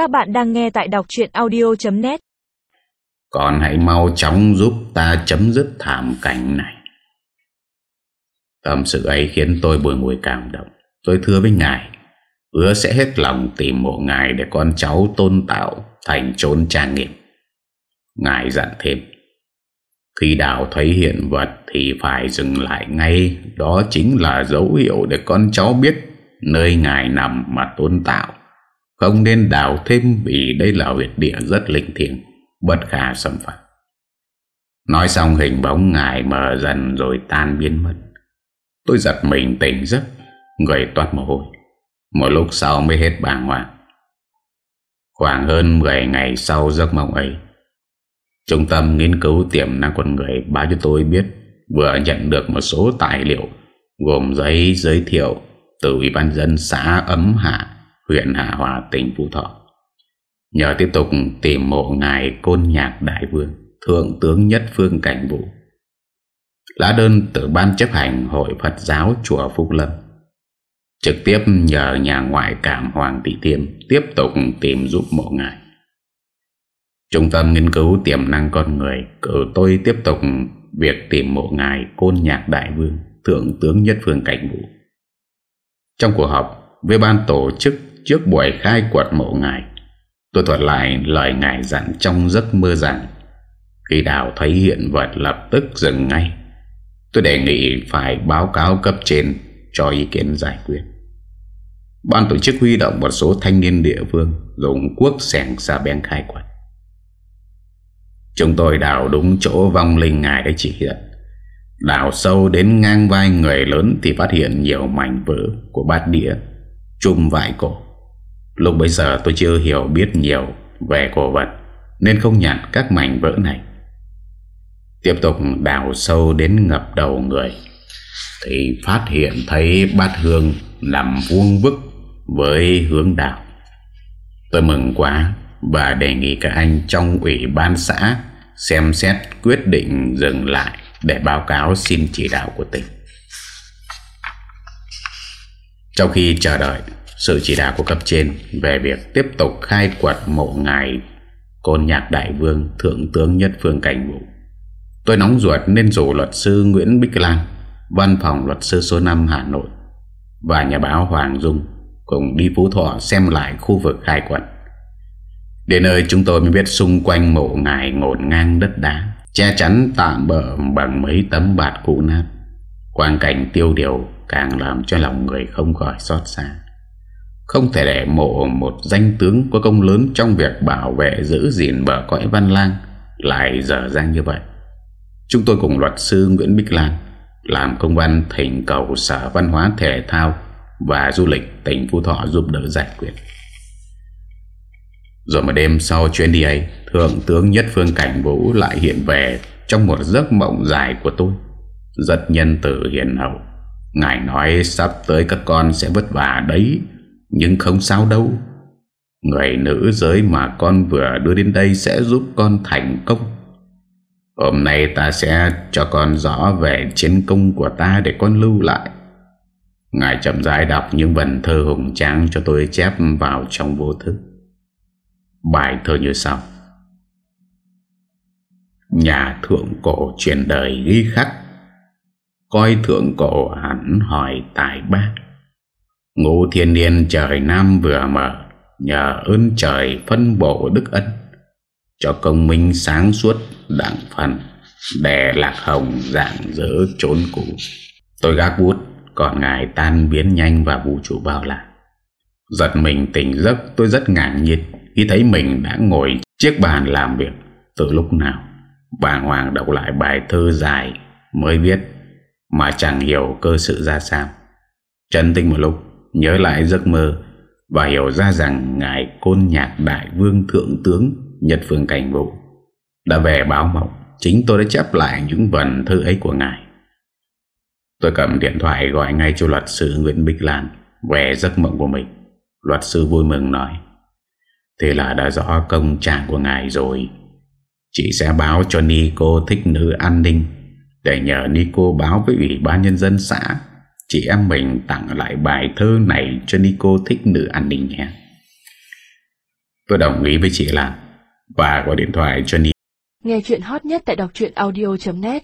Các bạn đang nghe tại đọc chuyện audio.net Còn hãy mau chóng giúp ta chấm dứt thảm cảnh này. Tâm sự ấy khiến tôi buồn ngồi cảm động. Tôi thưa với ngài, Hứa sẽ hết lòng tìm mộ ngài Để con cháu tôn tạo Thành trốn trang nghiệp Ngài dặn thêm, Khi đào thấy hiện vật Thì phải dừng lại ngay. Đó chính là dấu hiệu để con cháu biết Nơi ngài nằm mà tôn tạo. Không nên đào thêm Vì đây là huyệt địa rất linh thiêng Bất khả xâm phạm. Nói xong hình bóng ngài mờ dần rồi tan biến mất. Tôi giật mình tỉnh giấc Người toát mồ hôi. Một lúc sau mới hết bàng hoàng. Khoảng hơn 10 ngày sau giấc mộng ấy Trung tâm nghiên cứu tiềm năng con người báo cho tôi biết vừa nhận được một số tài liệu gồm giấy giới thiệu từ Ủy ban dân xã Ấm Hạ, huyện Hạ Hòa, tỉnh Phú Thọ. Nhờ tiếp tục tìm mộ ngài Côn Nhạc Đại Vương, Thượng tướng Nhất Phương Cảnh Vũ. Lá đơn từ Ban chấp hành Hội Phật giáo Chùa Phúc Lâm. Trực tiếp nhờ nhà ngoại cảm Hoàng Thị Thiêm tiếp tục tìm giúp mộ ngài. Trung tâm nghiên cứu tiềm năng con người cử tôi tiếp tục việc tìm mộ ngài Côn Nhạc Đại Vương, Thượng tướng Nhất Phương Cảnh Vũ. Trong cuộc họp với ban tổ chức trước buổi khai quật mộ ngài, tôi thuật lại lời ngài dặn trong giấc mơ rằng khi đào thấy hiện vật lập tức dừng ngay. Tôi đề nghị phải báo cáo cấp trên cho ý kiến giải quyết. Ban tổ chức huy động một số thanh niên địa phương dùng cuốc sẻng xa bên khai quật. Chúng tôi đào đúng chỗ vong linh ngài đã chỉ hiện Đào sâu đến ngang vai người lớn Thì phát hiện nhiều mảnh vỡ của bát đĩa Chùm vải cổ Lúc bây giờ tôi chưa hiểu biết nhiều Về cổ vật, Nên không nhặt các mảnh vỡ này. Tiếp tục đào sâu đến ngập đầu người, Thì phát hiện thấy bát hương Nằm vuông vức Với hướng đào Tôi mừng quá Và đề nghị các anh trong ủy ban xã Xem xét quyết định dừng lại Để báo cáo xin chỉ đạo của tỉnh. Trong khi chờ đợi sự chỉ đạo của cấp trên Về việc tiếp tục khai quật mộ ngài, Côn nhạc đại vương, Thượng tướng nhất phương cảnh vụ Tôi nóng ruột nên rủ luật sư Nguyễn Bích Lan Văn phòng luật sư số 5 Hà Nội Và nhà báo Hoàng Dung Cùng đi Phú Thọ xem lại khu vực khai quật. Đến nơi chúng tôi mới biết xung quanh mộ ngài ngổn ngang đất đá, Che chắn tạm bỡ bằng mấy tấm bạt cũ nát, Quang cảnh tiêu điều càng làm cho lòng người không khỏi xót xa. Không thể để mộ một danh tướng có công lớn trong việc bảo vệ giữ gìn bờ cõi văn lang Lại dở dang như vậy. Chúng tôi cùng luật sư Nguyễn Bích Lan Làm công văn thỉnh cầu Sở Văn hóa, Thể thao Và Du lịch tỉnh Phú Thọ giúp đỡ giải quyết. Rồi một đêm sau chuyến đi ấy, Thượng tướng Nhất Phương Cảnh Vũ lại hiện về Trong một giấc mộng dài của tôi. Rất nhân tử hiền hậu. Ngài nói sắp tới các con sẽ vất vả đấy nhưng không sao đâu. Người nữ giới mà con vừa đưa đến đây Sẽ giúp con thành công. Hôm nay ta sẽ cho con rõ về chiến công của ta Để con lưu lại. Ngài chậm rãi đọc những vần thơ hùng tráng Cho tôi chép vào trong vô thức. Bài thơ như sau. Nhà thượng cổ truyền đời ghi khắc. Coi thượng cổ hẳn hỏi tài bác. Ngũ thiên niên trời Nam vừa mở Nhờ ơn trời phân bổ đức ân Cho công minh sáng suốt đảng phần Để lạc hồng dạng dỡ trốn cũ Tôi gác bút Còn ngài tan biến nhanh và vũ trụ bao la Giật mình tỉnh giấc tôi rất ngạc nhiên khi thấy mình đã ngồi chiếc bàn làm việc từ lúc nào. Bà Hoàng đọc lại bài thơ dài mới viết mà chẳng hiểu cơ sự ra sao. chân tinh một lúc, nhớ lại giấc mơ và hiểu ra rằng Ngài Côn Nhạc Đại Vương Thượng Tướng Nhật Phương Cảnh Vũ đã về báo mộng. Chính tôi đã chép lại những vần thơ ấy của Ngài. Tôi cầm điện thoại gọi ngay cho luật sư Nguyễn Bích Lan về giấc mộng của mình. Luật sư vui mừng nói, Thế là đã rõ công trạng của ngài rồi Chị sẽ báo cho Nico thích nữ an ninh Để nhờ Nico báo với Ủy ban Nhân dân xã Chị em mình tặng lại bài thơ này cho Nico thích nữ an ninh nhé. Tôi đồng ý với chị Lan Và gọi điện thoại cho Nico Nghe chuyện hot nhất tại đọc audio.net